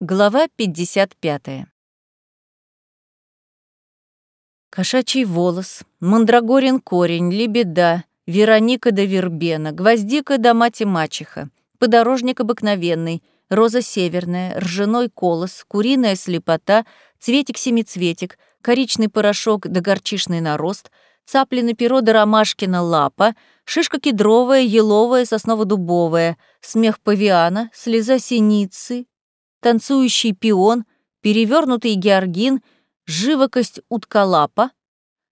Глава 55. Кошачий волос, мандрагорин корень, лебеда, Вероника да вербена, гвоздика да мать и мачеха, подорожник обыкновенный, роза северная, ржаной колос, куриная слепота, цветик-семицветик, коричный порошок да горчишный нарост, цаплина перо да ромашкина лапа, шишка кедровая, еловая, сосново-дубовая, смех павиана, слеза синицы, танцующий пион, перевернутый георгин, живокость утколапа,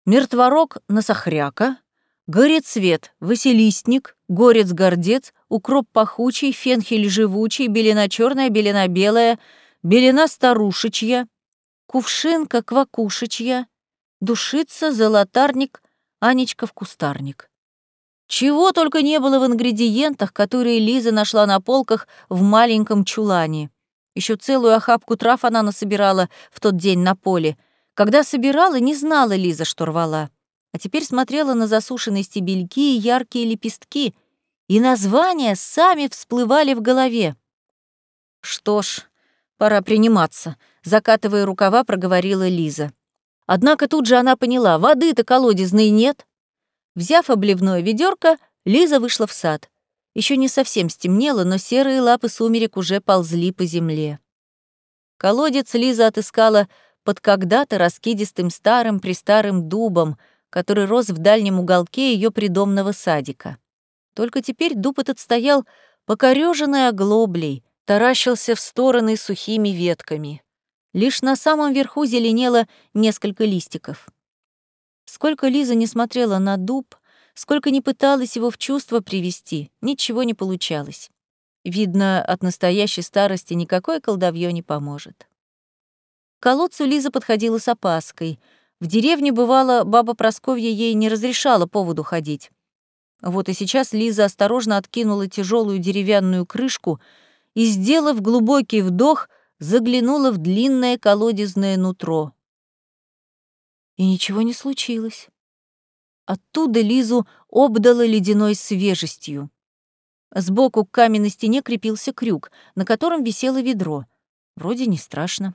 мертворог носохряка, горецвет, василистник, горец-гордец, укроп пахучий, фенхель живучий, белина черная, белина белая, белина старушечья, кувшинка квакушечья, душица, золотарник, Анечка в кустарник. Чего только не было в ингредиентах, которые Лиза нашла на полках в маленьком чулане. Еще целую охапку трав она насобирала в тот день на поле. Когда собирала, не знала Лиза, что рвала. А теперь смотрела на засушенные стебельки и яркие лепестки, и названия сами всплывали в голове. «Что ж, пора приниматься», — закатывая рукава, проговорила Лиза. Однако тут же она поняла, воды-то колодезной нет. Взяв обливное ведерко, Лиза вышла в сад. Еще не совсем стемнело, но серые лапы сумерек уже ползли по земле. Колодец Лиза отыскала под когда-то раскидистым старым престарым дубом, который рос в дальнем уголке ее придомного садика. Только теперь дуб этот стоял покорёженной оглоблей, таращился в стороны сухими ветками. Лишь на самом верху зеленело несколько листиков. Сколько Лиза не смотрела на дуб, Сколько ни пыталась его в чувство привести, ничего не получалось. Видно, от настоящей старости никакое колдовье не поможет. К колодцу Лиза подходила с опаской. В деревне, бывало, баба Просковья ей не разрешала поводу ходить. Вот и сейчас Лиза осторожно откинула тяжелую деревянную крышку и, сделав глубокий вдох, заглянула в длинное колодезное нутро. И ничего не случилось. Оттуда Лизу обдало ледяной свежестью. Сбоку к каменной стене крепился крюк, на котором висело ведро. Вроде не страшно.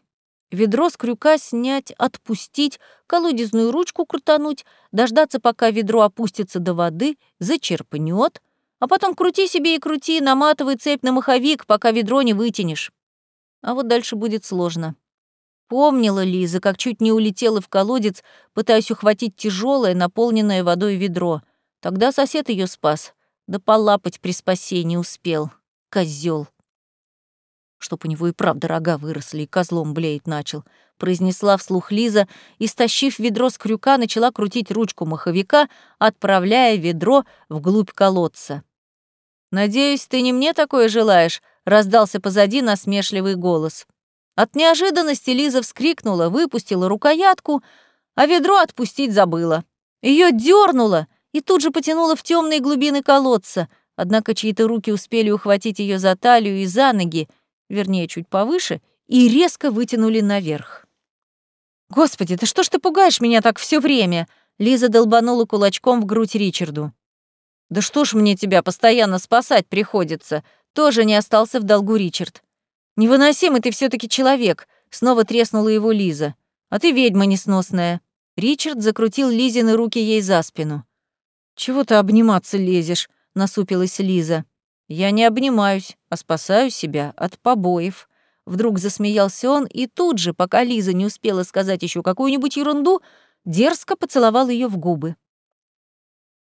Ведро с крюка снять, отпустить, колодезную ручку крутануть, дождаться, пока ведро опустится до воды, зачерпнет, а потом крути себе и крути, наматывай цепь на маховик, пока ведро не вытянешь. А вот дальше будет сложно. Помнила Лиза, как чуть не улетела в колодец, пытаясь ухватить тяжелое, наполненное водой ведро. Тогда сосед ее спас, да полапать при спасении успел. Козел. Чтоб у него и правда рога выросли, и козлом блеять начал, произнесла вслух Лиза и, стащив ведро с крюка, начала крутить ручку маховика, отправляя ведро вглубь колодца. «Надеюсь, ты не мне такое желаешь?» — раздался позади насмешливый голос. От неожиданности Лиза вскрикнула, выпустила рукоятку, а ведро отпустить забыла. Ее дернуло и тут же потянуло в темные глубины колодца, однако чьи-то руки успели ухватить ее за талию и за ноги, вернее, чуть повыше, и резко вытянули наверх. «Господи, да что ж ты пугаешь меня так все время?» Лиза долбанула кулачком в грудь Ричарду. «Да что ж мне тебя постоянно спасать приходится?» Тоже не остался в долгу Ричард. «Невыносимый ты все таки человек», — снова треснула его Лиза. «А ты ведьма несносная». Ричард закрутил Лизины руки ей за спину. «Чего ты обниматься лезешь?» — насупилась Лиза. «Я не обнимаюсь, а спасаю себя от побоев». Вдруг засмеялся он, и тут же, пока Лиза не успела сказать еще какую-нибудь ерунду, дерзко поцеловал ее в губы.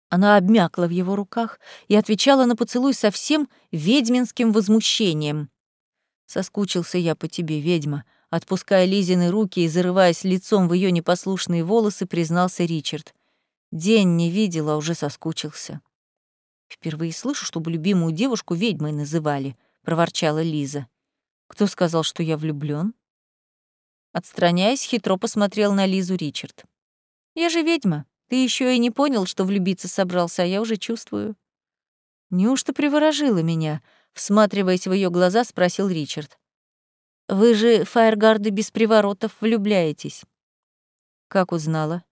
Она обмякла в его руках и отвечала на поцелуй совсем ведьминским возмущением. Соскучился я по тебе, ведьма. Отпуская Лизины руки и зарываясь лицом в ее непослушные волосы, признался Ричард. День не видела, уже соскучился. Впервые слышу, чтобы любимую девушку ведьмой называли, проворчала Лиза. Кто сказал, что я влюблён? Отстраняясь, хитро посмотрел на Лизу Ричард. Я же ведьма. Ты еще и не понял, что влюбиться собрался, а я уже чувствую. Неужто приворожила меня? Всматриваясь в ее глаза, спросил Ричард. «Вы же, фаергарды, без приворотов влюбляетесь». «Как узнала?»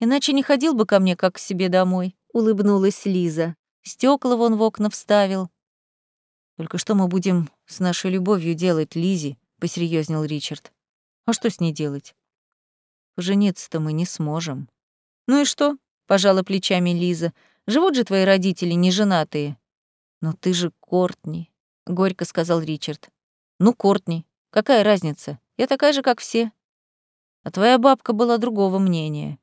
«Иначе не ходил бы ко мне, как к себе домой», — улыбнулась Лиза. Стекла вон в окна вставил. «Только что мы будем с нашей любовью делать, Лизи?» — посерьезнел Ричард. А что с ней делать? Пожениться-то мы не сможем. Ну и что? пожала плечами Лиза. Живут же твои родители неженатые. Но ты же Кортни, горько сказал Ричард. Ну, Кортни, какая разница? Я такая же, как все. А твоя бабка была другого мнения.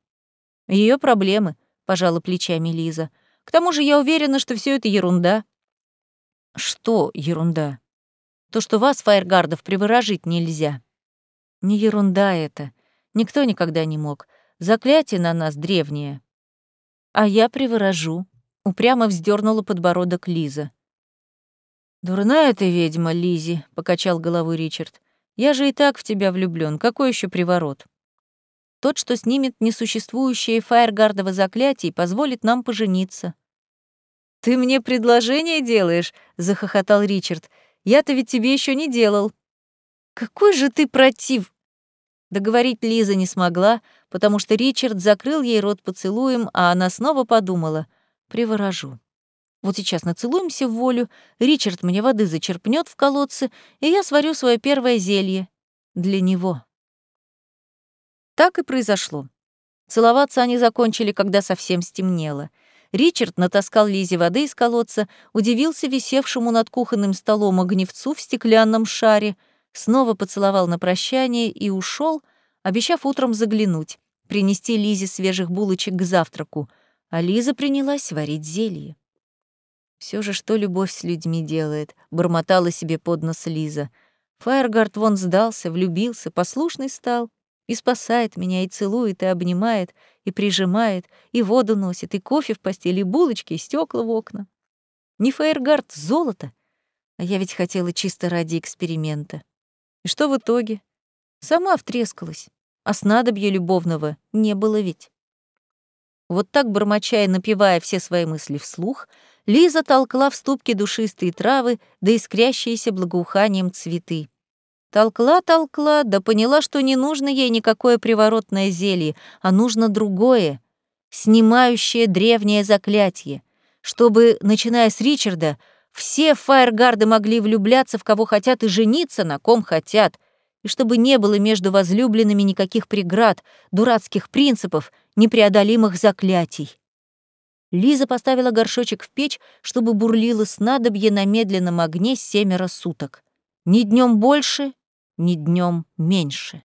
Ее проблемы, пожала плечами Лиза. К тому же я уверена, что все это ерунда. Что ерунда? То, что вас, фаергардов, приворожить нельзя. Не ерунда это. Никто никогда не мог. Заклятие на нас древнее. А я приворожу. Упрямо вздернула подбородок Лиза. «Дурная ты ведьма, Лизи», — покачал головой Ричард. «Я же и так в тебя влюблён. Какой еще приворот?» «Тот, что снимет несуществующее фаергардово заклятие и позволит нам пожениться». «Ты мне предложение делаешь?» — захохотал Ричард. «Я-то ведь тебе еще не делал». «Какой же ты против...» Договорить Лиза не смогла, потому что Ричард закрыл ей рот поцелуем, а она снова подумала «приворожу». Вот сейчас нацелуемся в волю, Ричард мне воды зачерпнет в колодце, и я сварю свое первое зелье. Для него. Так и произошло. Целоваться они закончили, когда совсем стемнело. Ричард натаскал Лизе воды из колодца, удивился висевшему над кухонным столом огневцу в стеклянном шаре, снова поцеловал на прощание и ушел, обещав утром заглянуть, принести Лизе свежих булочек к завтраку, а Лиза принялась варить зелье. Все же, что любовь с людьми делает, бормотала себе под нос Лиза. Фаергард вон сдался, влюбился, послушный стал и спасает меня, и целует, и обнимает, и прижимает, и воду носит, и кофе в постели, и булочки, и стекла в окна. Не Фаергард, золото. А я ведь хотела чисто ради эксперимента. И что в итоге? Сама втрескалась. А снадобья любовного не было ведь. Вот так, бормоча и напевая все свои мысли вслух, Лиза толкла в ступке душистые травы да искрящиеся благоуханием цветы. Толкла-толкла, да поняла, что не нужно ей никакое приворотное зелье, а нужно другое, снимающее древнее заклятие, чтобы, начиная с Ричарда, все фаергарды могли влюбляться в кого хотят и жениться на ком хотят, и чтобы не было между возлюбленными никаких преград, дурацких принципов, непреодолимых заклятий. Лиза поставила горшочек в печь, чтобы бурлило снадобье на медленном огне семеро суток. Ни днем больше, ни днем меньше.